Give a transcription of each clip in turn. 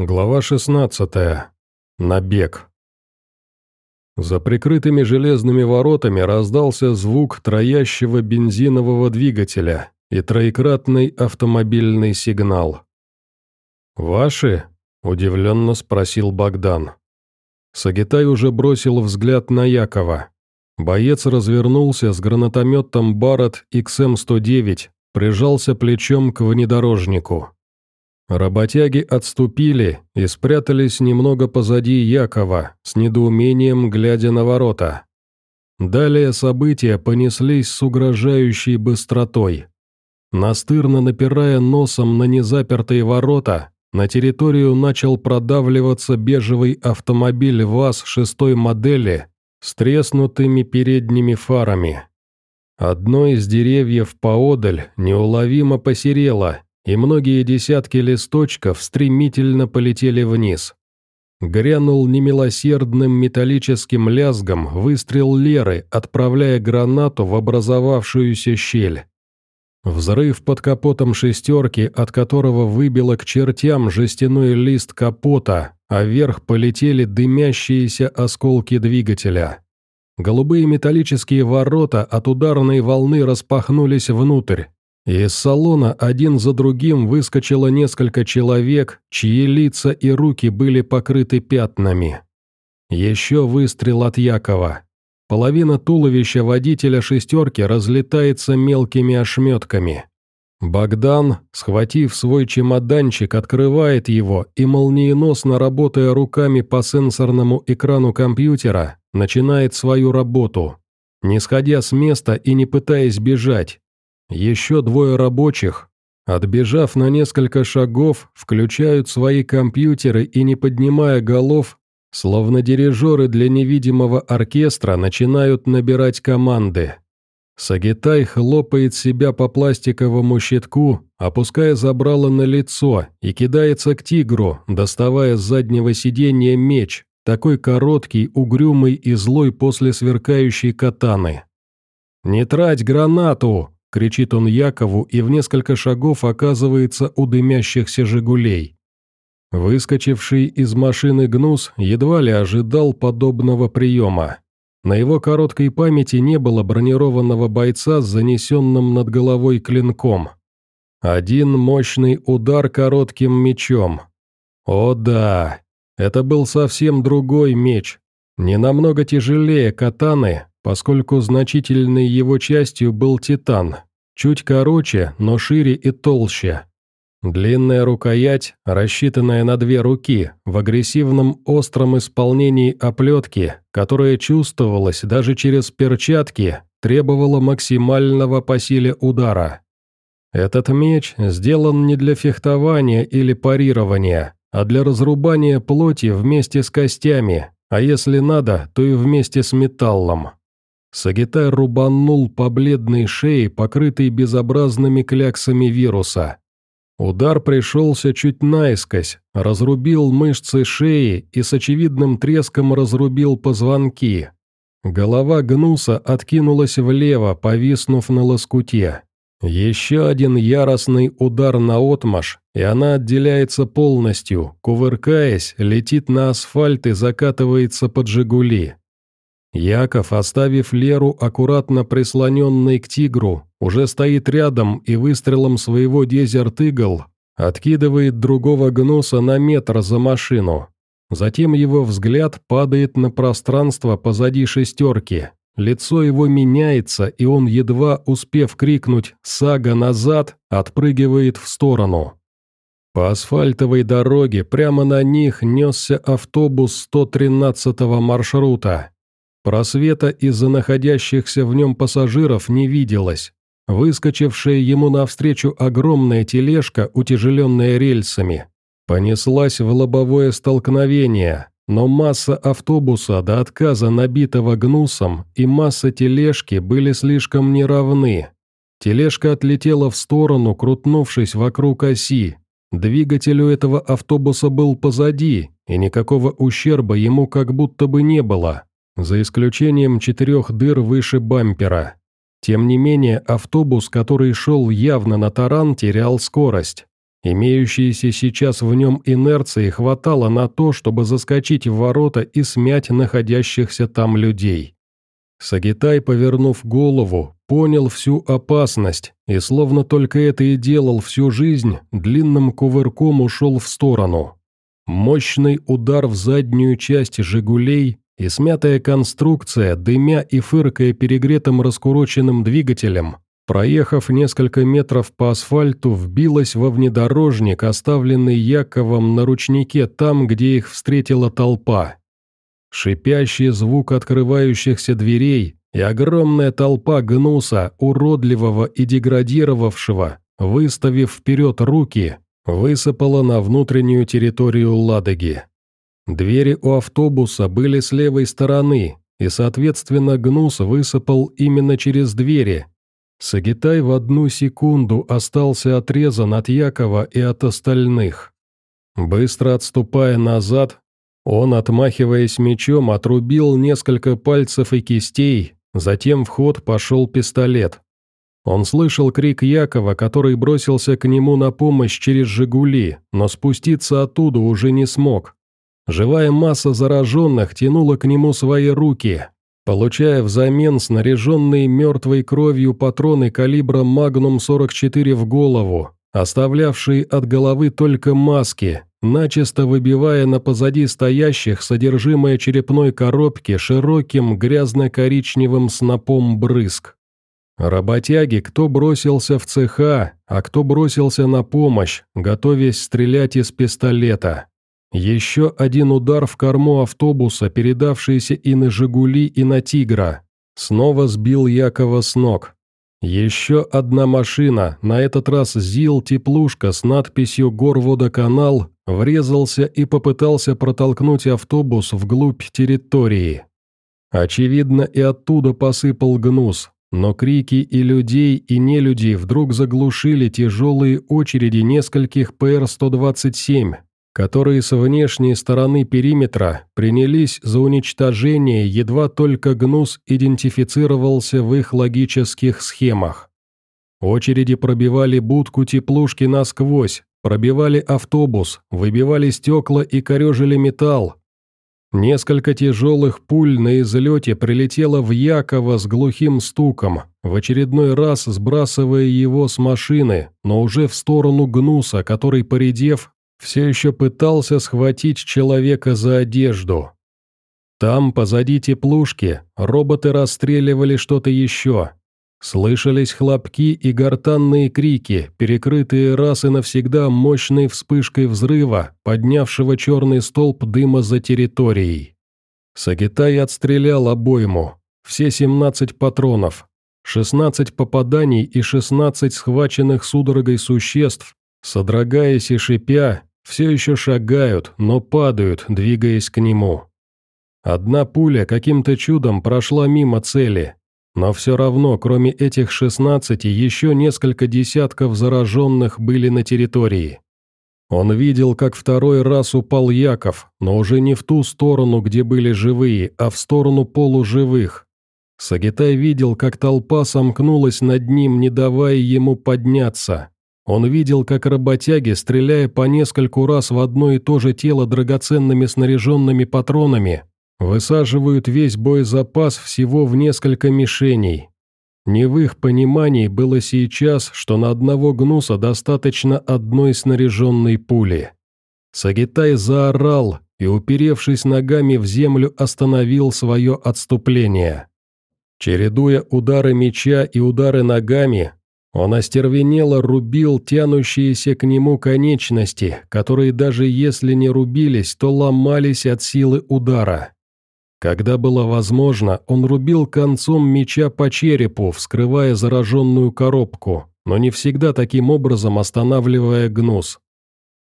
Глава 16. Набег. За прикрытыми железными воротами раздался звук троящего бензинового двигателя и троекратный автомобильный сигнал. «Ваши?» – удивленно спросил Богдан. Сагитай уже бросил взгляд на Якова. Боец развернулся с гранатометом Барретт XM-109, прижался плечом к внедорожнику. Работяги отступили и спрятались немного позади Якова, с недоумением глядя на ворота. Далее события понеслись с угрожающей быстротой. Настырно напирая носом на незапертые ворота, на территорию начал продавливаться бежевый автомобиль ВАЗ шестой модели с треснутыми передними фарами. Одно из деревьев поодаль неуловимо посерело, и многие десятки листочков стремительно полетели вниз. Грянул немилосердным металлическим лязгом выстрел Леры, отправляя гранату в образовавшуюся щель. Взрыв под капотом шестерки, от которого выбило к чертям жестяной лист капота, а вверх полетели дымящиеся осколки двигателя. Голубые металлические ворота от ударной волны распахнулись внутрь, из салона один за другим выскочило несколько человек, чьи лица и руки были покрыты пятнами. Еще выстрел от Якова. Половина туловища водителя «шестерки» разлетается мелкими ошметками. Богдан, схватив свой чемоданчик, открывает его и, молниеносно работая руками по сенсорному экрану компьютера, начинает свою работу. Не сходя с места и не пытаясь бежать, еще двое рабочих, отбежав на несколько шагов, включают свои компьютеры и, не поднимая голов, словно дирижеры для невидимого оркестра, начинают набирать команды. Сагитай хлопает себя по пластиковому щитку, опуская забрало на лицо и кидается к тигру, доставая с заднего сиденья меч, такой короткий, угрюмый и злой после сверкающей катаны. «Не трать гранату!» — кричит он Якову и в несколько шагов оказывается у дымящихся «Жигулей». Выскочивший из машины Гнус едва ли ожидал подобного приема. На его короткой памяти не было бронированного бойца с занесенным над головой клинком. Один мощный удар коротким мечом. О да, это был совсем другой меч, не намного тяжелее катаны, поскольку значительной его частью был титан, чуть короче, но шире и толще. Длинная рукоять, рассчитанная на две руки, в агрессивном остром исполнении оплетки, которая чувствовалась даже через перчатки, требовала максимального по силе удара. Этот меч сделан не для фехтования или парирования, а для разрубания плоти вместе с костями, а если надо, то и вместе с металлом. Сагитай рубанул по бледной шее, покрытой безобразными кляксами вируса. Удар пришелся чуть наискось, разрубил мышцы шеи и с очевидным треском разрубил позвонки. Голова гнуса откинулась влево, повиснув на лоскуте. Еще один яростный удар на отмаш, и она отделяется полностью, кувыркаясь, летит на асфальт и закатывается под «Жигули». Яков, оставив Леру аккуратно прислоненной к тигру, уже стоит рядом и выстрелом своего Дезерт откидывает другого гнуса на метр за машину. Затем его взгляд падает на пространство позади шестерки. Лицо его меняется, и он, едва успев крикнуть «Сага назад!», отпрыгивает в сторону. По асфальтовой дороге прямо на них несся автобус 113-го маршрута. Просвета из-за находящихся в нем пассажиров не виделось. Выскочившая ему навстречу огромная тележка, утяжеленная рельсами, понеслась в лобовое столкновение, но масса автобуса до отказа набитого гнусом и масса тележки были слишком неравны. Тележка отлетела в сторону, крутнувшись вокруг оси. Двигателю этого автобуса был позади, и никакого ущерба ему как будто бы не было за исключением четырех дыр выше бампера. Тем не менее, автобус, который шел явно на таран, терял скорость. Имеющейся сейчас в нем инерции хватало на то, чтобы заскочить в ворота и смять находящихся там людей. Сагитай, повернув голову, понял всю опасность и, словно только это и делал всю жизнь, длинным кувырком ушел в сторону. Мощный удар в заднюю часть «Жигулей» и смятая конструкция, дымя и фыркая перегретым раскуроченным двигателем, проехав несколько метров по асфальту, вбилась во внедорожник, оставленный Яковом на ручнике там, где их встретила толпа. Шипящий звук открывающихся дверей и огромная толпа гнуса, уродливого и деградировавшего, выставив вперед руки, высыпала на внутреннюю территорию Ладоги. Двери у автобуса были с левой стороны, и, соответственно, гнус высыпал именно через двери. Сагитай в одну секунду остался отрезан от Якова и от остальных. Быстро отступая назад, он, отмахиваясь мечом, отрубил несколько пальцев и кистей, затем в ход пошел пистолет. Он слышал крик Якова, который бросился к нему на помощь через «Жигули», но спуститься оттуда уже не смог. Живая масса зараженных тянула к нему свои руки, получая взамен снаряженные мертвой кровью патроны калибра «Магнум-44» в голову, оставлявшие от головы только маски, начисто выбивая на позади стоящих содержимое черепной коробки широким грязно-коричневым снопом брызг. Работяги, кто бросился в цеха, а кто бросился на помощь, готовясь стрелять из пистолета. Еще один удар в корму автобуса, передавшийся и на «Жигули», и на «Тигра». Снова сбил Якова с ног. Еще одна машина, на этот раз ЗИЛ-теплушка с надписью «Горводоканал», врезался и попытался протолкнуть автобус вглубь территории. Очевидно, и оттуда посыпал гнус, но крики и людей, и нелюдей вдруг заглушили тяжелые очереди нескольких ПР-127, которые с внешней стороны периметра принялись за уничтожение, едва только гнус идентифицировался в их логических схемах. Очереди пробивали будку теплушки насквозь, пробивали автобус, выбивали стекла и корежили металл. Несколько тяжелых пуль на излете прилетело в Якова с глухим стуком, в очередной раз сбрасывая его с машины, но уже в сторону гнуса, который, поредев, все еще пытался схватить человека за одежду. Там, позади теплушки, роботы расстреливали что-то еще. Слышались хлопки и гортанные крики, перекрытые раз и навсегда мощной вспышкой взрыва, поднявшего черный столб дыма за территорией. Сагитай отстрелял обойму, все 17 патронов, 16 попаданий и 16 схваченных судорогой существ, содрогаясь и шипя, все еще шагают, но падают, двигаясь к нему. Одна пуля каким-то чудом прошла мимо цели, но все равно, кроме этих шестнадцати, еще несколько десятков зараженных были на территории. Он видел, как второй раз упал Яков, но уже не в ту сторону, где были живые, а в сторону полуживых. Сагитай видел, как толпа сомкнулась над ним, не давая ему подняться. Он видел, как работяги, стреляя по нескольку раз в одно и то же тело драгоценными снаряженными патронами, высаживают весь боезапас всего в несколько мишеней. Не в их понимании было сейчас, что на одного гнуса достаточно одной снаряженной пули. Сагитай заорал и, уперевшись ногами в землю, остановил свое отступление. Чередуя удары меча и удары ногами, он остервенело рубил тянущиеся к нему конечности, которые даже если не рубились, то ломались от силы удара. Когда было возможно, он рубил концом меча по черепу, вскрывая зараженную коробку, но не всегда таким образом останавливая гнус.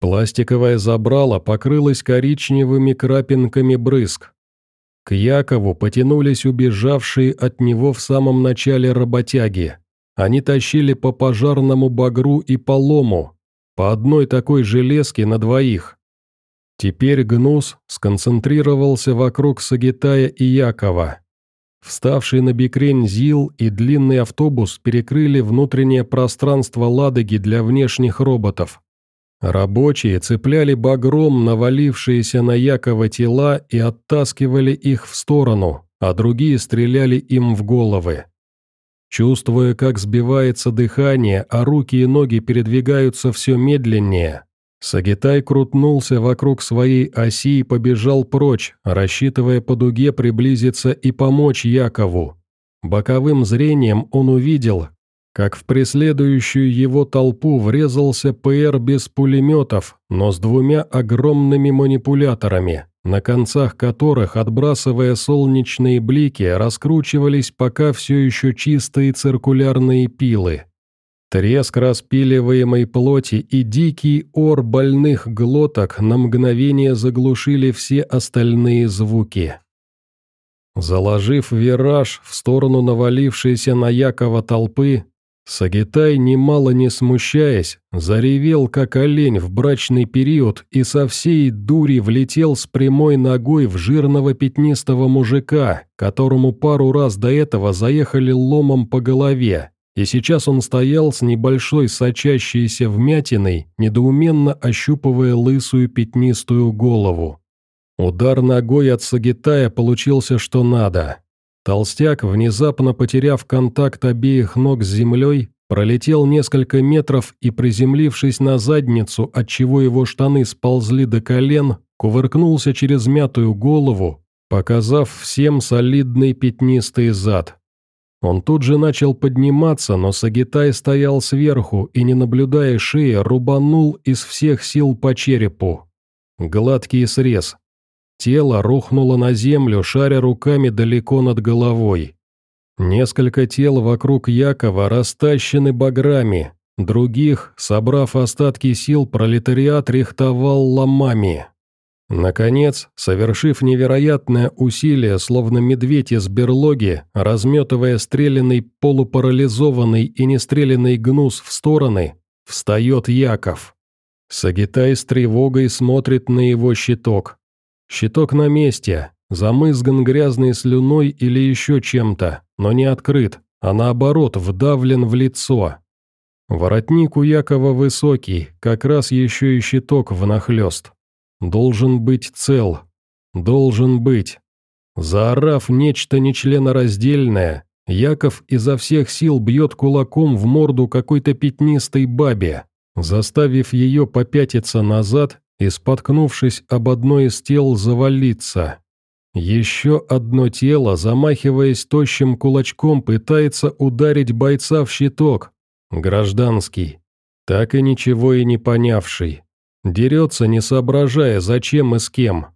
Пластиковое забрало покрылось коричневыми крапинками брызг. К Якову потянулись убежавшие от него в самом начале работяги. Они тащили по пожарному багру и полому, по одной такой железке на двоих. Теперь гнус сконцентрировался вокруг Сагитая и Якова. Вставший на бикрень ЗИЛ и длинный автобус перекрыли внутреннее пространство Ладоги для внешних роботов. Рабочие цепляли багром навалившиеся на Якова тела и оттаскивали их в сторону, а другие стреляли им в головы. Чувствуя, как сбивается дыхание, а руки и ноги передвигаются все медленнее, Сагитай крутнулся вокруг своей оси и побежал прочь, рассчитывая по дуге приблизиться и помочь Якову. Боковым зрением он увидел, как в преследующую его толпу врезался ПР без пулеметов, но с двумя огромными манипуляторами, на концах которых, отбрасывая солнечные блики, раскручивались пока все еще чистые циркулярные пилы. Треск распиливаемой плоти и дикий ор больных глоток на мгновение заглушили все остальные звуки. Заложив вираж в сторону навалившейся на Якова толпы, Сагитай, немало не смущаясь, заревел, как олень в брачный период и со всей дури влетел с прямой ногой в жирного пятнистого мужика, которому пару раз до этого заехали ломом по голове, и сейчас он стоял с небольшой сочащейся вмятиной, недоуменно ощупывая лысую пятнистую голову. Удар ногой от Сагитая получился что надо. Толстяк, внезапно потеряв контакт обеих ног с землей, пролетел несколько метров и, приземлившись на задницу, отчего его штаны сползли до колен, кувыркнулся через мятую голову, показав всем солидный пятнистый зад. Он тут же начал подниматься, но Сагитай стоял сверху и, не наблюдая шеи, рубанул из всех сил по черепу. Гладкий срез. Тело рухнуло на землю, шаря руками далеко над головой. Несколько тел вокруг Якова растащены баграми, других, собрав остатки сил, пролетариат рихтовал ломами. Наконец, совершив невероятное усилие, словно медведь из берлоги, разметывая стрелянный полупарализованный и нестрелянный гнус в стороны, встает Яков. Сагитай с тревогой смотрит на его щиток. Щиток на месте, замызган грязной слюной или еще чем-то, но не открыт, а наоборот вдавлен в лицо. Воротник у Якова высокий, как раз еще и щиток внахлёст. Должен быть цел. Должен быть. Заорав нечто нечленораздельное, Яков изо всех сил бьет кулаком в морду какой-то пятнистой бабе, заставив ее попятиться назад и, споткнувшись об одно из тел, завалиться. Еще одно тело, замахиваясь тощим кулачком, пытается ударить бойца в щиток. Гражданский. Так и ничего и не понявший. Дерется, не соображая, зачем и с кем.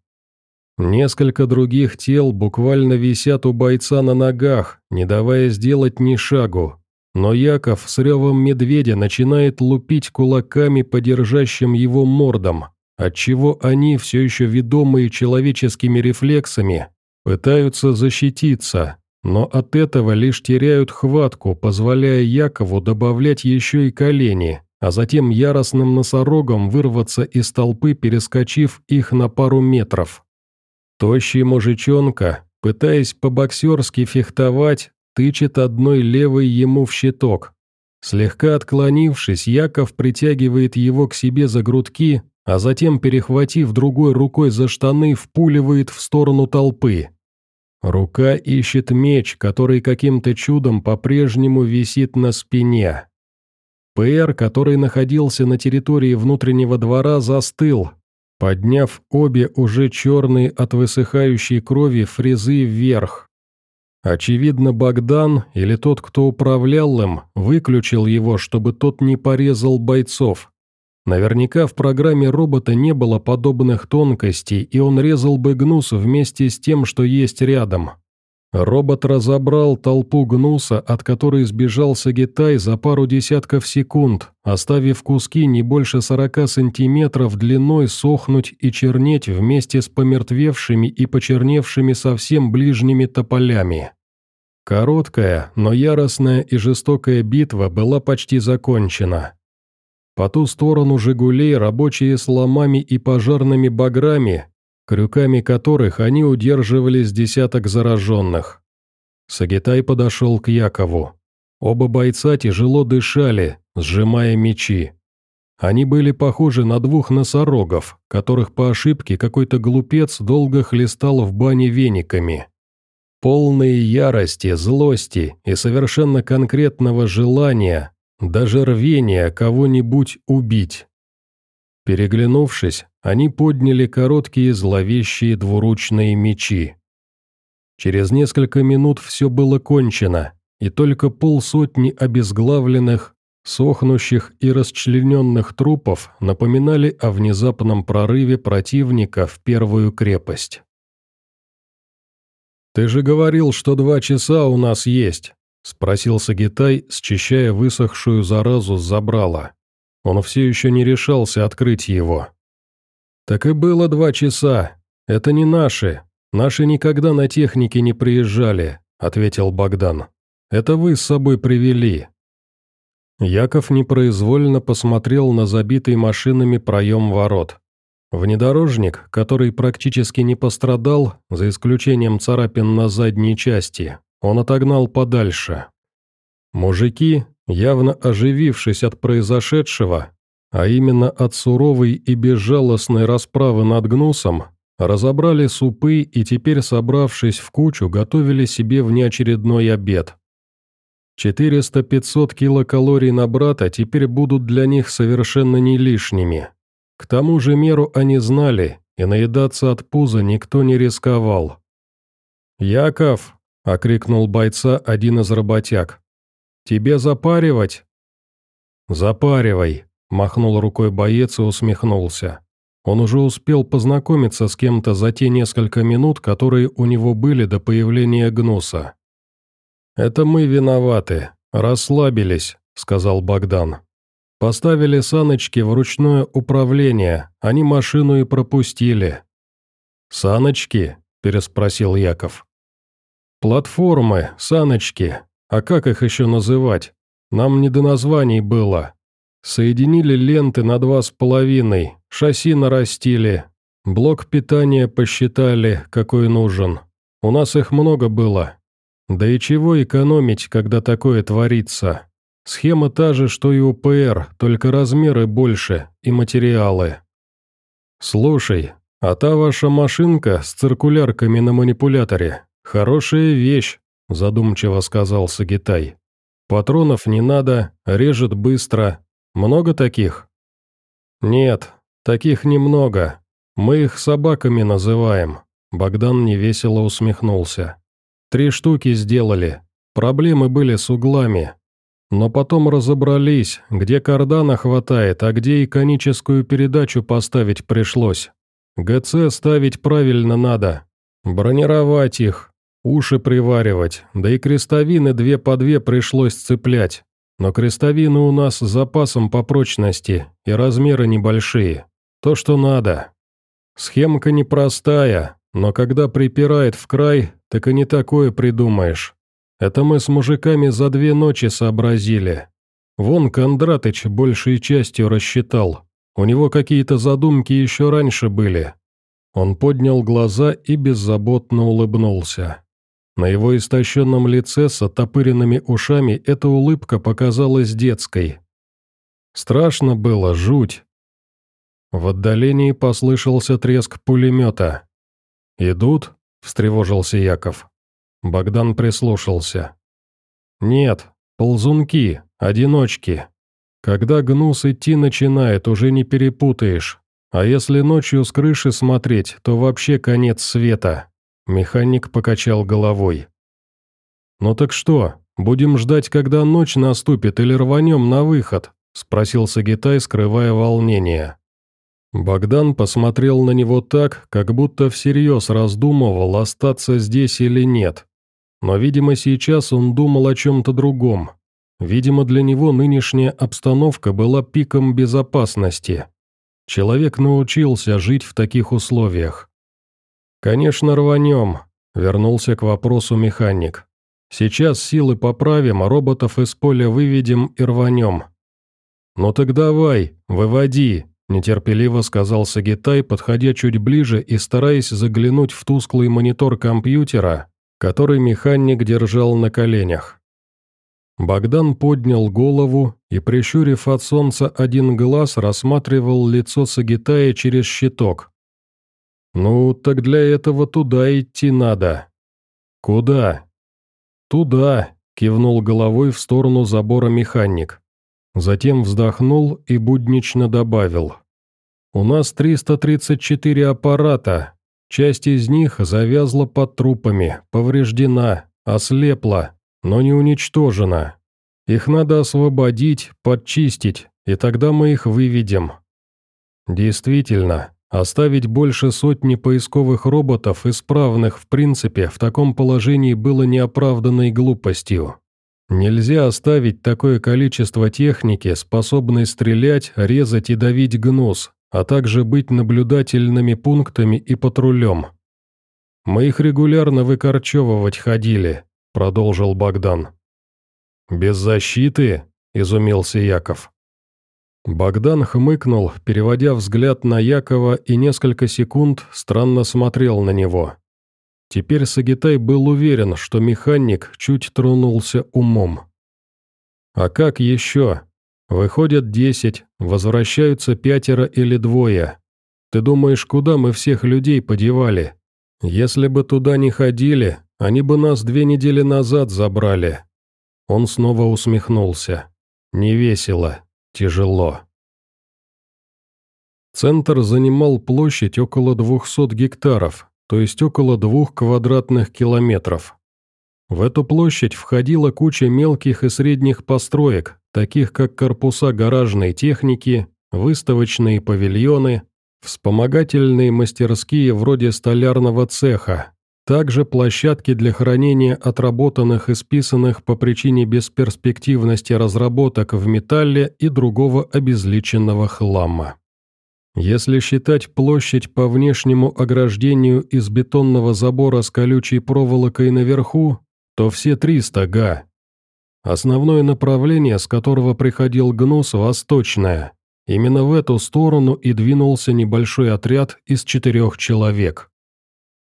Несколько других тел буквально висят у бойца на ногах, не давая сделать ни шагу. Но Яков с ревом медведя начинает лупить кулаками по держащим его мордам, отчего они, все еще ведомые человеческими рефлексами, пытаются защититься, но от этого лишь теряют хватку, позволяя Якову добавлять еще и колени, а затем яростным носорогом вырваться из толпы, перескочив их на пару метров. Тощий мужичонка, пытаясь по-боксерски фехтовать, тычет одной левой ему в щиток. Слегка отклонившись, Яков притягивает его к себе за грудки, а затем, перехватив другой рукой за штаны, впуливает в сторону толпы. Рука ищет меч, который каким-то чудом по-прежнему висит на спине. ПР, который находился на территории внутреннего двора, застыл, подняв обе уже черные от высыхающей крови фрезы вверх. Очевидно, Богдан, или тот, кто управлял им, выключил его, чтобы тот не порезал бойцов. Наверняка в программе робота не было подобных тонкостей, и он резал бы гнус вместе с тем, что есть рядом. Робот разобрал толпу гнуса, от которой сбежал Сагитай за пару десятков секунд, оставив куски не больше 40 сантиметров длиной сохнуть и чернеть вместе с помертвевшими и почерневшими совсем ближними тополями. Короткая, но яростная и жестокая битва была почти закончена. По ту сторону «Жигулей» рабочие с ломами и пожарными баграми крюками которых они удерживали с десяток зараженных. Сагитай подошел к Якову. Оба бойца тяжело дышали, сжимая мечи. Они были похожи на двух носорогов, которых по ошибке какой-то глупец долго хлестал в бане вениками. Полные ярости, злости и совершенно конкретного желания, даже рвения кого-нибудь убить. Переглянувшись, они подняли короткие зловещие двуручные мечи. Через несколько минут все было кончено, и только полсотни обезглавленных, сохнущих и расчлененных трупов напоминали о внезапном прорыве противника в первую крепость. «Ты же говорил, что два часа у нас есть», — спросил Сагитай, счищая высохшую заразу с забрала. Он все еще не решался открыть его. «Так и было два часа. Это не наши. Наши никогда на технике не приезжали», — ответил Богдан. «Это вы с собой привели». Яков непроизвольно посмотрел на забитый машинами проем ворот. Внедорожник, который практически не пострадал, за исключением царапин на задней части, он отогнал подальше. Мужики, явно оживившись от произошедшего, а именно от суровой и безжалостной расправы над гнусом, разобрали супы и теперь, собравшись в кучу, готовили себе внеочередной обед. 400-500 килокалорий на брата теперь будут для них совершенно не лишними. К тому же меру они знали, и наедаться от пуза никто не рисковал. «Яков!» — окрикнул бойца один из работяг. «Тебе запаривать?» «Запаривай», — махнул рукой боец и усмехнулся. Он уже успел познакомиться с кем-то за те несколько минут, которые у него были до появления Гнуса. «Это мы виноваты. Расслабились», — сказал Богдан. «Поставили саночки в ручное управление, они машину и пропустили». «Саночки?» – переспросил Яков. «Платформы, саночки. А как их еще называть? Нам не до названий было. Соединили ленты на два с половиной, шасси нарастили, блок питания посчитали, какой нужен. У нас их много было, да и чего экономить, когда такое творится? Схема та же, что и у ПР, только размеры больше и материалы. Слушай, а та ваша машинка с циркулярками на манипуляторе – хорошая вещь, задумчиво сказал Сагитай. Патронов не надо, режет быстро. Много таких? Нет, таких немного. Мы их собаками называем. Богдан невесело усмехнулся. Три штуки сделали. Проблемы были с углами. Но потом разобрались, где кардана хватает, а где и коническую передачу поставить пришлось. ГЦ ставить правильно надо. Бронировать их, уши приваривать, да и крестовины две по две пришлось цеплять. Но крестовины у нас с запасом по прочности и размеры небольшие. То, что надо. Схемка непростая, но когда припирает в край, так и не такое придумаешь. Это мы с мужиками за две ночи сообразили. Вон Кондратыч большей частью рассчитал. У него какие-то задумки еще раньше были. Он поднял глаза и беззаботно улыбнулся. На его истощенном лице с оттопыренными ушами эта улыбка показалась детской. Страшно было, жуть. В отдалении послышался треск пулемета. «Идут?» – встревожился Яков. Богдан прислушался. «Нет, ползунки, одиночки. Когда гнус идти начинает, уже не перепутаешь. А если ночью с крыши смотреть, то вообще конец света». Механик покачал головой. «Ну так что, будем ждать, когда ночь наступит, или рванем на выход?» – спросил Сагитай, скрывая волнение. Богдан посмотрел на него так, как будто всерьез раздумывал, остаться здесь или нет. Но, видимо, сейчас он думал о чем-то другом. Видимо, для него нынешняя обстановка была пиком безопасности. Человек научился жить в таких условиях. «Конечно, рванем», — вернулся к вопросу механик. «Сейчас силы поправим, а роботов из поля выведем и рванем». «Ну так давай, выводи», Нетерпеливо сказал Сагитай, подходя чуть ближе и стараясь заглянуть в тусклый монитор компьютера, который механик держал на коленях. Богдан поднял голову и, прищурив от солнца один глаз, рассматривал лицо Сагитая через щиток. «Ну, так для этого туда идти надо». «Куда?» «Туда», — кивнул головой в сторону забора механик. Затем вздохнул и буднично добавил. «У нас 334 аппарата. Часть из них завязла под трупами, повреждена, ослепла, но не уничтожена. Их надо освободить, подчистить, и тогда мы их выведем». Действительно, оставить больше сотни поисковых роботов, исправных в принципе, в таком положении было неоправданной глупостью. Нельзя оставить такое количество техники, способной стрелять, резать и давить гнус, а также быть наблюдательными пунктами и патрулем. «Мы их регулярно выкорчевывать ходили», — продолжил Богдан. «Без защиты?» — изумился Яков. Богдан хмыкнул, переводя взгляд на Якова и несколько секунд странно смотрел на него. Теперь Сагитай был уверен, что механик чуть тронулся умом. «А как еще? Выходят десять, возвращаются пятеро или двое. Ты думаешь, куда мы всех людей подевали? Если бы туда не ходили, они бы нас две недели назад забрали». Он снова усмехнулся. «Невесело, тяжело». Центр занимал площадь около 200 гектаров, то есть около двух квадратных километров. В эту площадь входила куча мелких и средних построек, таких как корпуса гаражной техники, выставочные павильоны, вспомогательные мастерские вроде столярного цеха, также площадки для хранения отработанных и списанных по причине бесперспективности разработок в металле и другого обезличенного хлама. Если считать площадь по внешнему ограждению из бетонного забора с колючей проволокой наверху, то все 300 га. Основное направление, с которого приходил гнус, восточное. Именно в эту сторону и двинулся небольшой отряд из четырех человек.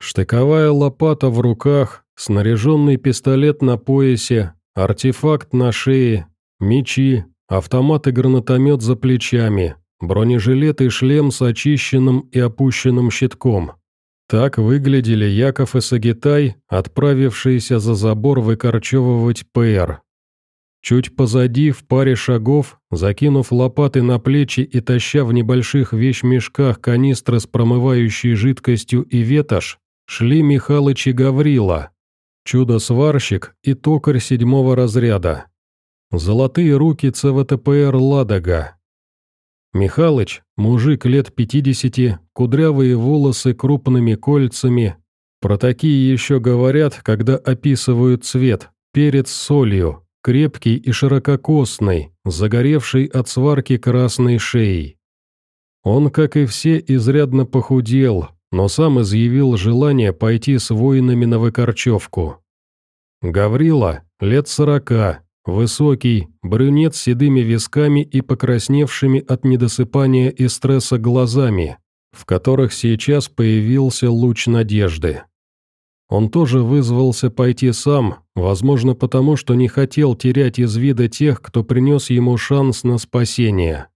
Штыковая лопата в руках, снаряженный пистолет на поясе, артефакт на шее, мечи, автомат и гранатомет за плечами, бронежилет и шлем с очищенным и опущенным щитком. Так выглядели Яков и Сагитай, отправившиеся за забор выкорчевывать ПР. Чуть позади, в паре шагов, закинув лопаты на плечи и таща в небольших вещмешках канистры с промывающей жидкостью и ветошь, шли Михалыч и Гаврила, чудо-сварщик и токарь седьмого разряда. Золотые руки ЦВТПР «Ладога», Михалыч, мужик лет пятидесяти, кудрявые волосы крупными кольцами. Про такие еще говорят, когда описывают цвет, перец солью, крепкий и ширококосный, загоревший от сварки красной шеей. Он, как и все, изрядно похудел, но сам изъявил желание пойти с воинами на выкорчевку. Гаврила, лет сорока, Высокий, брюнет с седыми висками и покрасневшими от недосыпания и стресса глазами, в которых сейчас появился луч надежды. Он тоже вызвался пойти сам, возможно потому, что не хотел терять из вида тех, кто принес ему шанс на спасение.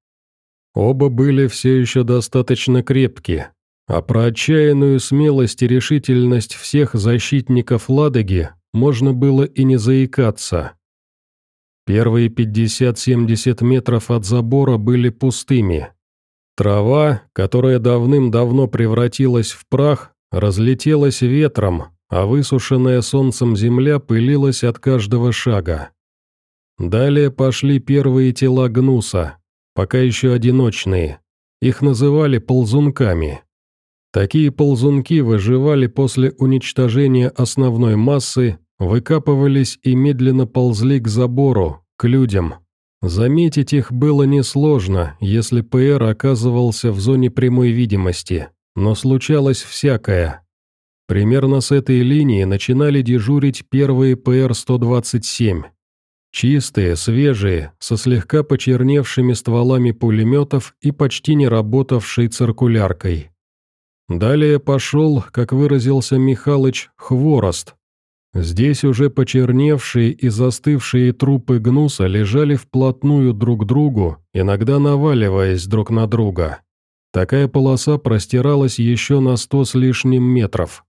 Оба были все еще достаточно крепки, а про отчаянную смелость и решительность всех защитников Ладоги можно было и не заикаться. Первые 50-70 метров от забора были пустыми. Трава, которая давным-давно превратилась в прах, разлетелась ветром, а высушенная солнцем земля пылилась от каждого шага. Далее пошли первые тела гнуса, пока еще одиночные. Их называли ползунками. Такие ползунки выживали после уничтожения основной массы выкапывались и медленно ползли к забору, к людям. Заметить их было несложно, если ПР оказывался в зоне прямой видимости, но случалось всякое. Примерно с этой линии начинали дежурить первые ПР-127. Чистые, свежие, со слегка почерневшими стволами пулеметов и почти не работавшей циркуляркой. Далее пошел, как выразился Михалыч, хворост, Здесь уже почерневшие и застывшие трупы гнуса лежали вплотную друг к другу, иногда наваливаясь друг на друга. Такая полоса простиралась еще на сто с лишним метров.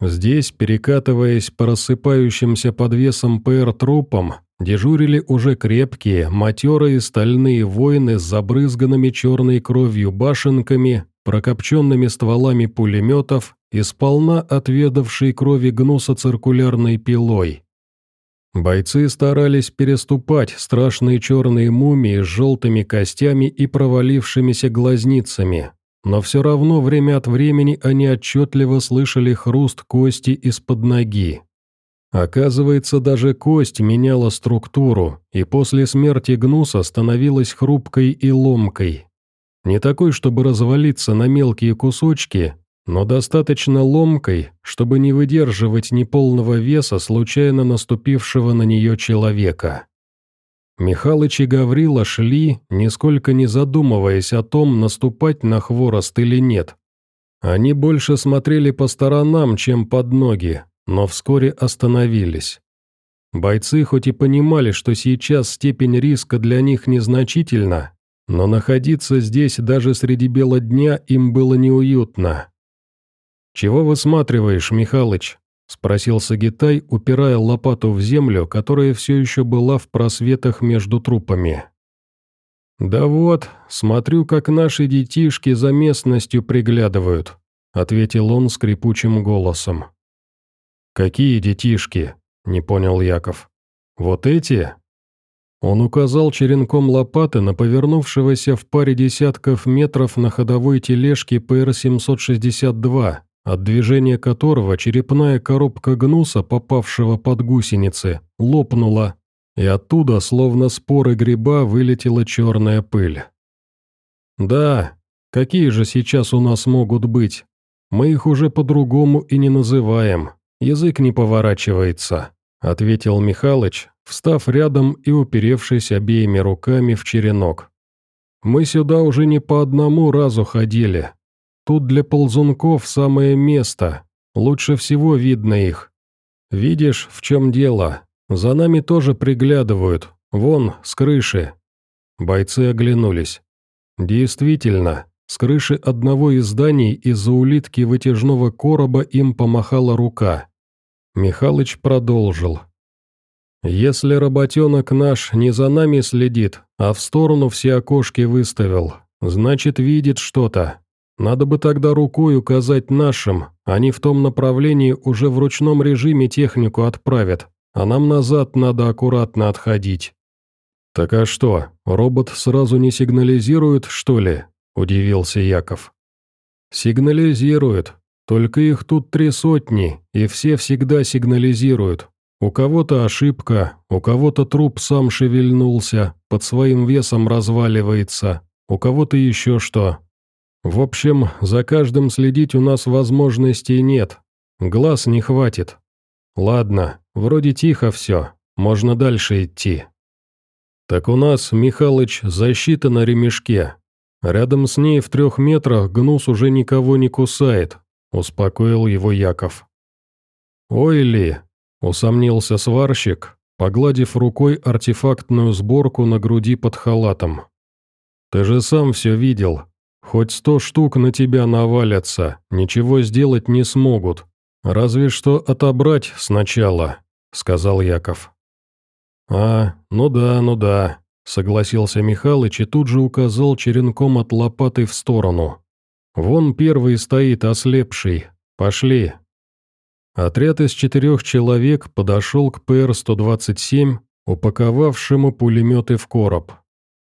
Здесь, перекатываясь по рассыпающимся под весом ПР трупам, дежурили уже крепкие, матерые стальные воины с забрызганными черной кровью башенками, прокопченными стволами пулеметов и сполна отведавшей крови гнуса циркулярной пилой. Бойцы старались переступать страшные черные мумии с желтыми костями и провалившимися глазницами, но все равно время от времени они отчетливо слышали хруст кости из-под ноги. Оказывается, даже кость меняла структуру, и после смерти гнуса становилась хрупкой и ломкой. Не такой, чтобы развалиться на мелкие кусочки, но достаточно ломкой, чтобы не выдерживать неполного веса случайно наступившего на нее человека. Михалыч и Гаврила шли, нисколько не задумываясь о том, наступать на хворост или нет. Они больше смотрели по сторонам, чем под ноги, но вскоре остановились. Бойцы хоть и понимали, что сейчас степень риска для них незначительна, но находиться здесь даже среди бела дня им было неуютно. «Чего высматриваешь, Михалыч?» – спросил Сагитай, упирая лопату в землю, которая все еще была в просветах между трупами. «Да вот, смотрю, как наши детишки за местностью приглядывают», – ответил он скрипучим голосом. «Какие детишки?» – не понял Яков. «Вот эти?» Он указал черенком лопаты на повернувшегося в паре десятков метров на ходовой тележке ПР-762, от движения которого черепная коробка гнуса, попавшего под гусеницы, лопнула, и оттуда, словно споры гриба, вылетела черная пыль. «Да, какие же сейчас у нас могут быть? Мы их уже по-другому и не называем, язык не поворачивается», ответил Михалыч, встав рядом и уперевшись обеими руками в черенок. «Мы сюда уже не по одному разу ходили, Тут для ползунков самое место. Лучше всего видно их. Видишь, в чем дело? За нами тоже приглядывают. Вон, с крыши». Бойцы оглянулись. Действительно, с крыши одного из зданий из-за улитки вытяжного короба им помахала рука. Михалыч продолжил. «Если работенок наш не за нами следит, а в сторону все окошки выставил, значит, видит что-то. Надо бы тогда рукой указать нашим, они в том направлении уже в ручном режиме технику отправят, а нам назад надо аккуратно отходить». «Так а что, робот сразу не сигнализирует, что ли?» – удивился Яков. «Сигнализирует, только их тут три сотни, и все всегда сигнализируют. У кого-то ошибка, у кого-то труп сам шевельнулся, под своим весом разваливается, у кого-то еще что. В общем, за каждым следить у нас возможностей нет. Глаз не хватит. Ладно, вроде тихо все, можно дальше идти. Так у нас, Михалыч, защита на ремешке. Рядом с ней в трех метрах гнус уже никого не кусает, успокоил его Яков. Ой ли, усомнился сварщик, погладив рукой артефактную сборку на груди под халатом. Ты же сам все видел, Хоть сто штук на тебя навалятся, ничего сделать не смогут. Разве что отобрать сначала», — сказал Яков. «А, ну да, ну да», — согласился Михалыч и тут же указал черенком от лопаты в сторону. «Вон первый стоит ослепший. Пошли». Отряд из четырех человек подошел к ПР-127, упаковавшему пулеметы в короб.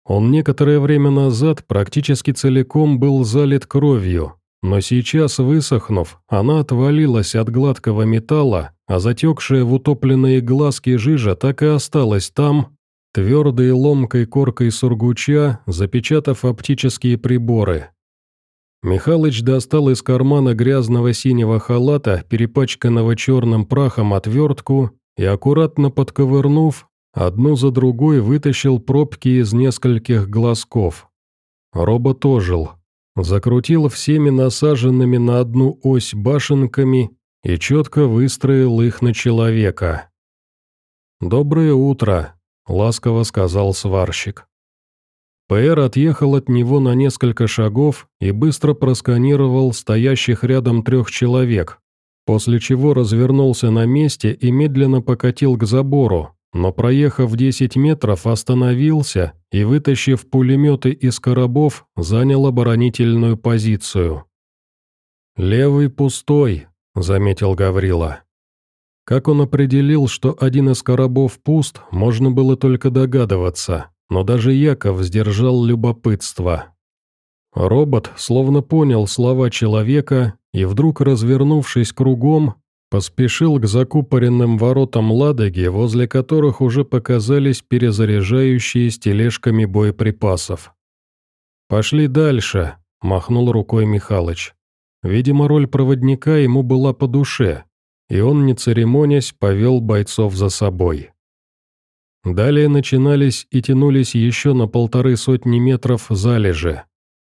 Он некоторое время назад практически целиком был залит кровью, но сейчас, высохнув, она отвалилась от гладкого металла, а затекшая в утопленные глазки жижа так и осталась там, твердой ломкой коркой сургуча, запечатав оптические приборы. Михалыч достал из кармана грязного синего халата, перепачканного черным прахом отвертку, и, аккуратно подковырнув, Одну за другой вытащил пробки из нескольких глазков. Робот ожил. Закрутил всеми насаженными на одну ось башенками и четко выстроил их на человека. «Доброе утро», — ласково сказал сварщик. ПР отъехал от него на несколько шагов и быстро просканировал стоящих рядом трех человек, после чего развернулся на месте и медленно покатил к забору, но проехав 10 метров остановился и, вытащив пулеметы из коробов, занял оборонительную позицию. «Левый пустой», — заметил Гаврила. Как он определил, что один из коробов пуст, можно было только догадываться, но даже Яков сдержал любопытство. Робот словно понял слова человека и вдруг, развернувшись кругом, поспешил к закупоренным воротам Ладоги, возле которых уже показались перезаряжающие с тележками боеприпасов. «Пошли дальше», — махнул рукой Михалыч. Видимо, роль проводника ему была по душе, и он, не церемонясь, повел бойцов за собой. Далее начинались и тянулись еще на полторы сотни метров залежи.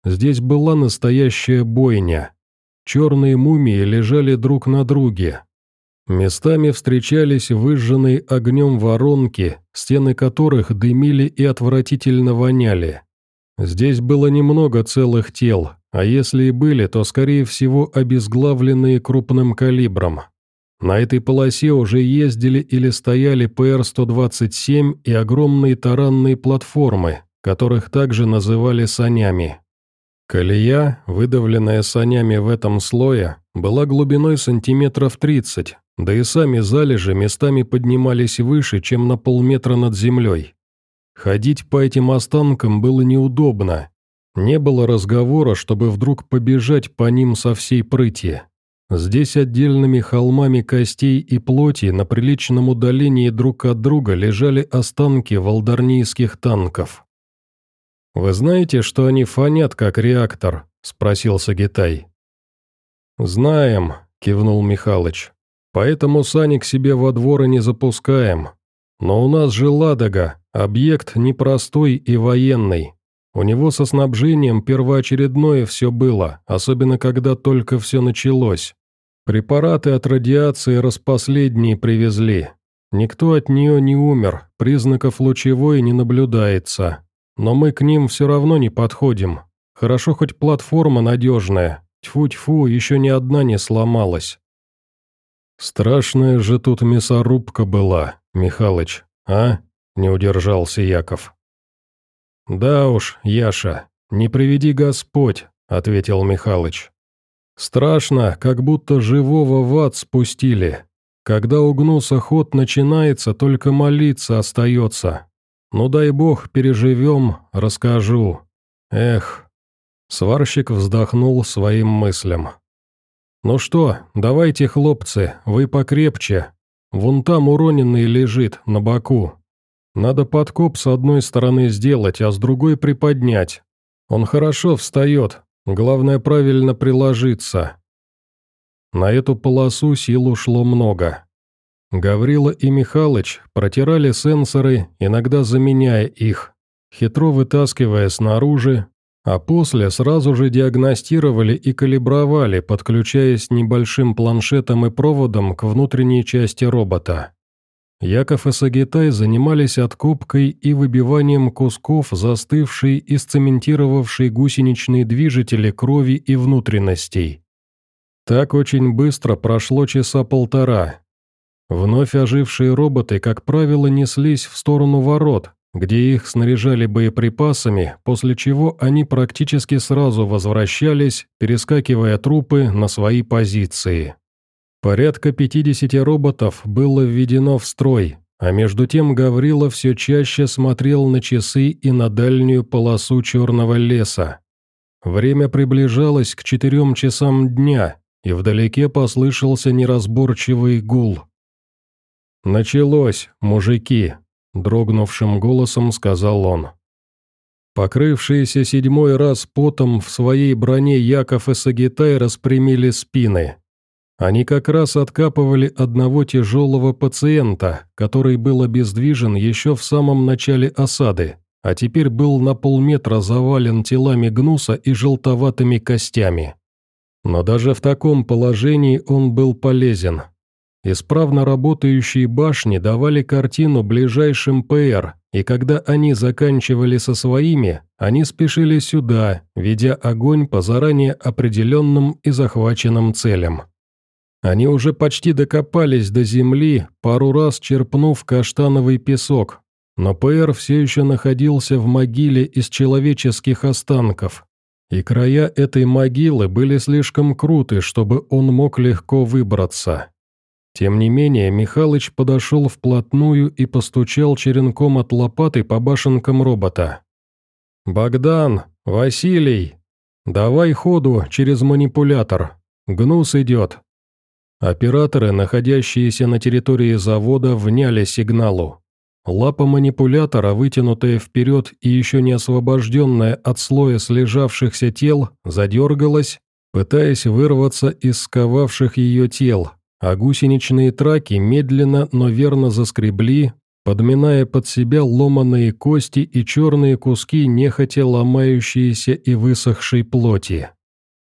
Здесь была настоящая бойня. Черные мумии лежали друг на друге. Местами встречались выжженные огнем воронки, стены которых дымили и отвратительно воняли. Здесь было немного целых тел, а если и были, то, скорее всего, обезглавленные крупным калибром. На этой полосе уже ездили или стояли ПР-127 и огромные таранные платформы, которых также называли санями. Колея, выдавленная санями в этом слое, была глубиной сантиметров 30, да и сами залежи местами поднимались выше, чем на полметра над землей. Ходить по этим останкам было неудобно. Не было разговора, чтобы вдруг побежать по ним со всей прыти. Здесь отдельными холмами костей и плоти на приличном удалении друг от друга лежали останки волдарнийских танков. «Вы знаете, что они фонят, как реактор?» – спросил Сагитай. «Знаем», – кивнул Михалыч. «Поэтому сани к себе во двор и не запускаем. Но у нас же Ладога, объект непростой и военный. У него со снабжением первоочередное все было, особенно когда только все началось. Препараты от радиации распоследние привезли. Никто от нее не умер, признаков лучевой не наблюдается. Но мы к ним все равно не подходим. Хорошо хоть платформа надежная. Тьфу-тьфу, еще ни одна не сломалась. Страшная же тут мясорубка была, Михалыч, а? Не удержался Яков. Да уж, Яша, не приведи Господь, ответил Михалыч. Страшно, как будто живого в ад спустили. Когда у гнуса ход начинается, только молиться остается. Ну дай бог, переживем, расскажу. Эх. Сварщик вздохнул своим мыслям. «Ну что, давайте, хлопцы, вы покрепче. Вон там уроненный лежит, на боку. Надо подкоп с одной стороны сделать, а с другой приподнять. Он хорошо встает, главное правильно приложиться». На эту полосу сил ушло много. Гаврила и Михалыч протирали сенсоры, иногда заменяя их, хитро вытаскивая снаружи, а после сразу же диагностировали и калибровали, подключаясь небольшим планшетом и проводом к внутренней части робота. Яков и Сагитай занимались откупкой и выбиванием кусков застывшей и сцементировавшей гусеничные движители крови и внутренностей. Так очень быстро прошло часа полтора, Вновь ожившие роботы, как правило, неслись в сторону ворот, где их снаряжали боеприпасами, после чего они практически сразу возвращались, перескакивая трупы на свои позиции. Порядка 50 роботов было введено в строй, а между тем Гаврила все чаще смотрел на часы и на дальнюю полосу черного леса. Время приближалось к четырем часам дня, и вдалеке послышался неразборчивый гул – «Началось, мужики», — дрогнувшим голосом сказал он. Покрывшиеся седьмой раз потом в своей броне Яков и Сагитай распрямили спины. Они как раз откапывали одного тяжелого пациента, который был обездвижен еще в самом начале осады, а теперь был на полметра завален телами гнуса и желтоватыми костями. Но даже в таком положении он был полезен. Исправно работающие башни давали картину ближайшим ПР, и когда они заканчивали со своими, они спешили сюда, ведя огонь по заранее определенным и захваченным целям. Они уже почти докопались до земли, пару раз черпнув каштановый песок, но ПР все еще находился в могиле из человеческих останков, и края этой могилы были слишком круты, чтобы он мог легко выбраться. Тем не менее, Михалыч подошел вплотную и постучал черенком от лопаты по башенкам робота. «Богдан! Василий! Давай ходу через манипулятор. Гнус идет!» Операторы, находящиеся на территории завода, вняли сигналу. Лапа манипулятора, вытянутая вперед и еще не освобожденная от слоя слежавшихся тел, задергалась, пытаясь вырваться из сковавших ее тел, а гусеничные траки медленно, но верно заскребли, подминая под себя ломаные кости и черные куски нехотя ломающиеся и высохшей плоти.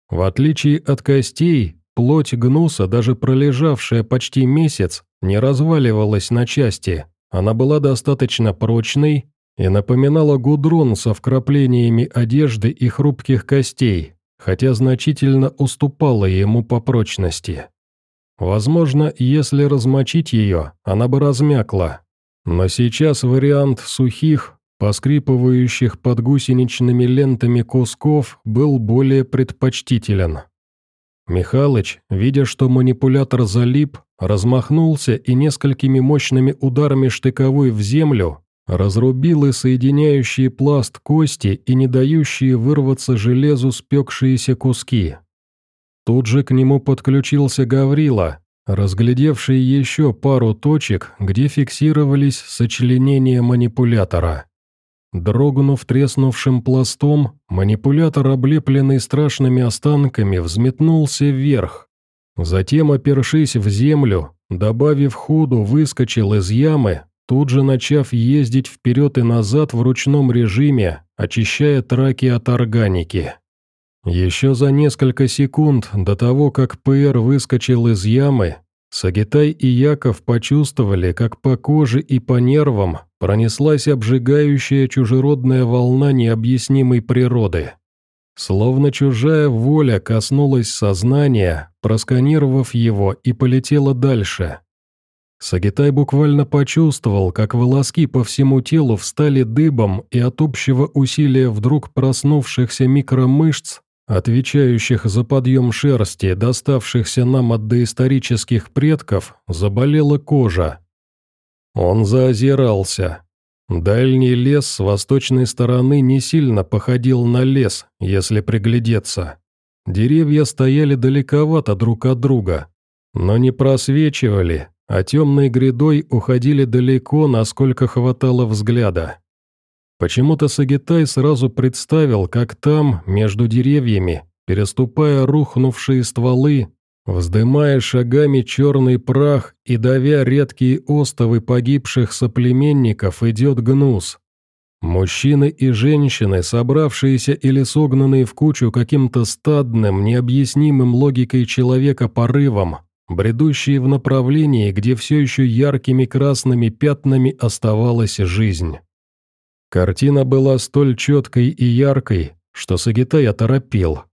В отличие от костей, плоть гнуса, даже пролежавшая почти месяц, не разваливалась на части, она была достаточно прочной и напоминала гудрон со вкраплениями одежды и хрупких костей, хотя значительно уступала ему по прочности. Возможно, если размочить ее, она бы размякла. Но сейчас вариант сухих, поскрипывающих под гусеничными лентами кусков, был более предпочтителен. Михалыч, видя, что манипулятор залип, размахнулся и несколькими мощными ударами штыковой в землю разрубил и соединяющие пласт кости и не дающие вырваться железу спекшиеся куски. Тут же к нему подключился Гаврила, разглядевший еще пару точек, где фиксировались сочленения манипулятора. Дрогнув треснувшим пластом, манипулятор, облепленный страшными останками, взметнулся вверх. Затем, опершись в землю, добавив ходу, выскочил из ямы, тут же начав ездить вперед и назад в ручном режиме, очищая траки от органики. Еще за несколько секунд до того, как ПР выскочил из ямы, Сагитай и Яков почувствовали, как по коже и по нервам пронеслась обжигающая чужеродная волна необъяснимой природы. Словно чужая воля коснулась сознания, просканировав его и полетела дальше. Сагитай буквально почувствовал, как волоски по всему телу встали дыбом и от общего усилия вдруг проснувшихся микромышц отвечающих за подъем шерсти, доставшихся нам от доисторических предков, заболела кожа. Он заозирался. Дальний лес с восточной стороны не сильно походил на лес, если приглядеться. Деревья стояли далековато друг от друга, но не просвечивали, а темной грядой уходили далеко, насколько хватало взгляда. Почему-то Сагитай сразу представил, как там, между деревьями, переступая рухнувшие стволы, вздымая шагами черный прах и давя редкие остовы погибших соплеменников, идет гнус. Мужчины и женщины, собравшиеся или согнанные в кучу каким-то стадным, необъяснимым логикой человека порывом, бредущие в направлении, где все еще яркими красными пятнами оставалась жизнь. Картина была столь четкой и яркой, что Сагитай оторопел.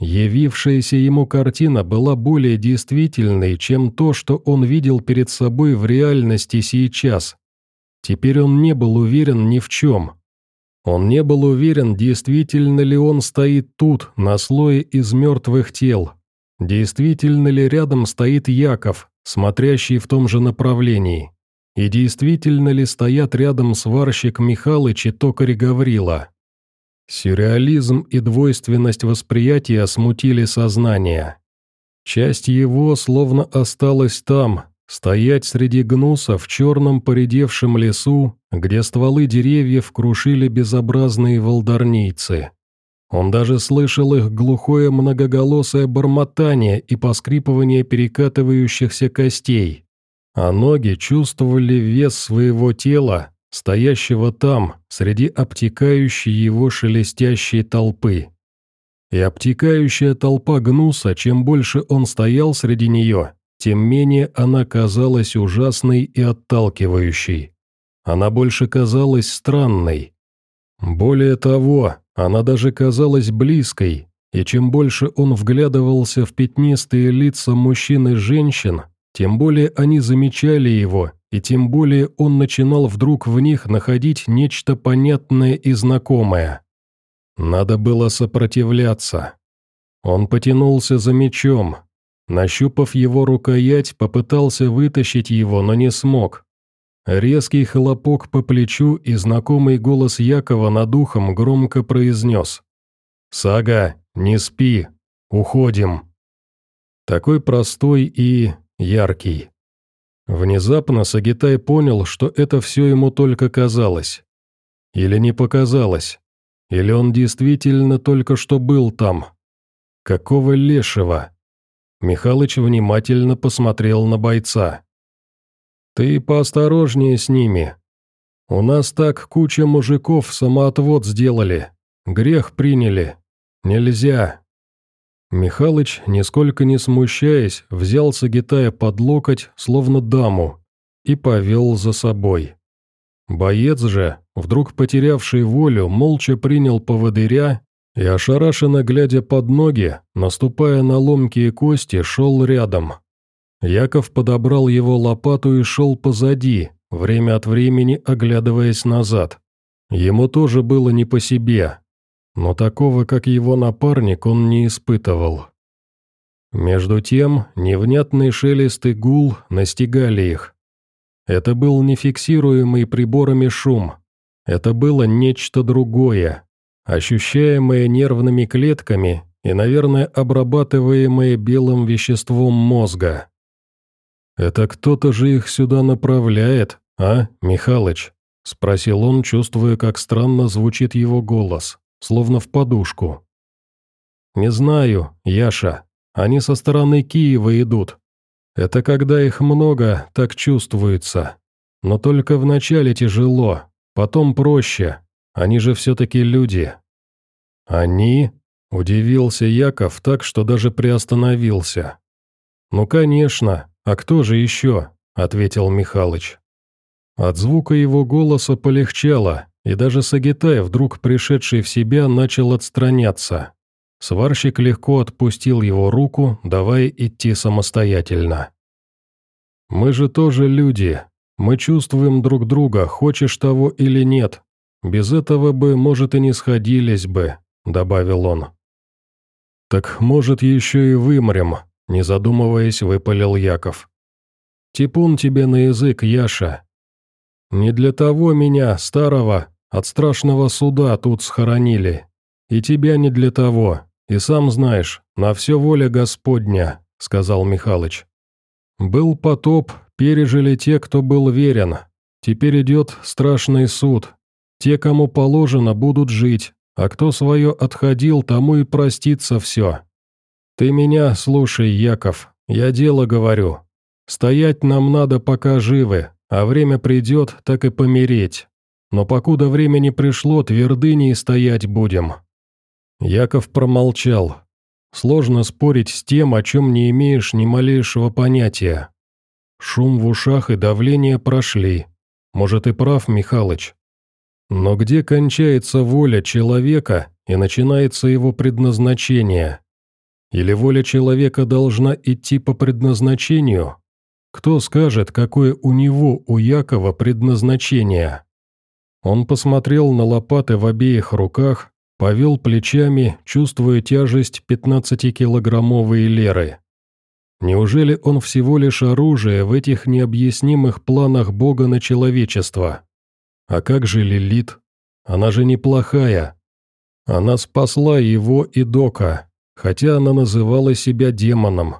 Явившаяся ему картина была более действительной, чем то, что он видел перед собой в реальности сейчас. Теперь он не был уверен ни в чем. Он не был уверен, действительно ли он стоит тут, на слое из мертвых тел. Действительно ли рядом стоит Яков, смотрящий в том же направлении. И действительно ли стоят рядом сварщик Михалыч и токарь Гаврила? Сюрреализм и двойственность восприятия смутили сознание. Часть его словно осталась там, стоять среди гнуса в черном поредевшем лесу, где стволы деревьев крушили безобразные волдарнийцы. Он даже слышал их глухое многоголосое бормотание и поскрипывание перекатывающихся костей а ноги чувствовали вес своего тела, стоящего там, среди обтекающей его шелестящей толпы. и обтекающая толпа гнуса, чем больше он стоял среди нее, тем менее она казалась ужасной и отталкивающей. Она больше казалась странной. Более того, она даже казалась близкой, и чем больше он вглядывался в пятнистые лица мужчин и женщин, тем более они замечали его, и тем более он начинал вдруг в них находить нечто понятное и знакомое. Надо было сопротивляться. Он потянулся за мечом. Нащупав его рукоять, попытался вытащить его, но не смог. Резкий хлопок по плечу и знакомый голос Якова над ухом громко произнес. «Сага, не спи, уходим». Такой простой и яркий. Внезапно Сагитай понял, что это все ему только казалось. Или не показалось. Или он действительно только что был там. Какого лешего? Михалыч внимательно посмотрел на бойца. «Ты поосторожнее с ними. У нас так куча мужиков самоотвод сделали. Грех приняли. Нельзя. Михалыч, нисколько не смущаясь, взял Сагитая под локоть, словно даму, и повел за собой. Боец же, вдруг потерявший волю, молча принял поводыря и, ошарашенно глядя под ноги, наступая на ломкие кости, шел рядом. Яков подобрал его лопату и шел позади, время от времени оглядываясь назад. Ему тоже было не по себе, но такого, как его напарник, он не испытывал. Между тем, невнятный шелест и гул настигали их. Это был нефиксируемый приборами шум. Это было нечто другое, ощущаемое нервными клетками и, наверное, обрабатываемое белым веществом мозга. «Это кто-то же их сюда направляет, а, Михалыч?» – спросил он, чувствуя, как странно звучит его голос словно в подушку. «Не знаю, Яша, они со стороны Киева идут. Это когда их много, так чувствуется. Но только вначале тяжело, потом проще. Они же все-таки люди». «Они?» – удивился Яков так, что даже приостановился. «Ну, конечно, а кто же еще?» – ответил Михалыч. От звука его голоса полегчало, и даже Сагитай, вдруг пришедший в себя, начал отстраняться. Сварщик легко отпустил его руку, давая идти самостоятельно. «Мы же тоже люди. Мы чувствуем друг друга, хочешь того или нет. Без этого бы, может, и не сходились бы», — добавил он. «Так, может, еще и вымрем», — не задумываясь, выпалил Яков. «Типун тебе на язык, Яша. Не для того меня, старого, от страшного суда тут схоронили. И тебя не для того. И сам знаешь, на все воля Господня», — сказал Михалыч. «Был потоп, пережили те, кто был верен. Теперь идет страшный суд. Те, кому положено, будут жить, а кто свое отходил, тому и простится все. Ты меня слушай, Яков, я дело говорю. Стоять нам надо, пока живы, а время придет, так и помереть. Но покуда времени пришло, твердыней стоять будем». Яков промолчал. Сложно спорить с тем, о чем не имеешь ни малейшего понятия. Шум в ушах и давление прошли. Может, и прав Михалыч. Но где кончается воля человека и начинается его предназначение? Или воля человека должна идти по предназначению? Кто скажет, какое у него, у Якова, предназначение? Он посмотрел на лопаты в обеих руках, повел плечами, чувствуя тяжесть 15-килограммовой леры. Неужели он всего лишь оружие в этих необъяснимых планах Бога на человечество? А как же Лилит? Она же неплохая. Она спасла его и Дока, хотя она называла себя демоном.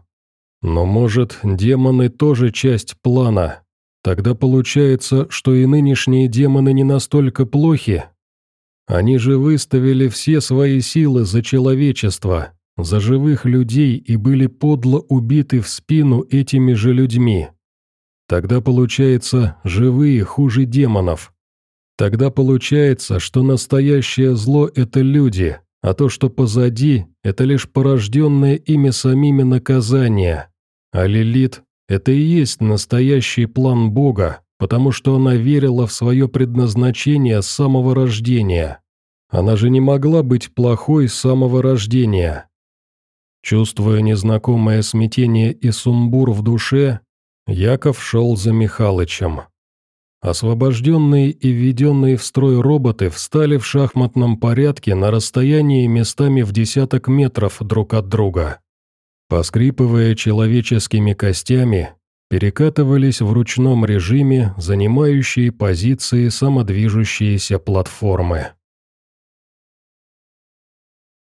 Но может, демоны тоже часть плана, Тогда получается, что и нынешние демоны не настолько плохи. Они же выставили все свои силы за человечество, за живых людей и были подло убиты в спину этими же людьми. Тогда получается, живые хуже демонов. Тогда получается, что настоящее зло – это люди, а то, что позади, это лишь порожденное ими самими наказание. А Лилит – это и есть настоящий план Бога, потому что она верила в свое предназначение с самого рождения. Она же не могла быть плохой с самого рождения. Чувствуя незнакомое смятение и сумбур в душе, Яков шел за Михалычем. Освобожденные и введенные в строй роботы встали в шахматном порядке на расстоянии местами в десяток метров друг от друга. Поскрипывая человеческими костями, перекатывались в ручном режиме занимающие позиции самодвижущиеся платформы.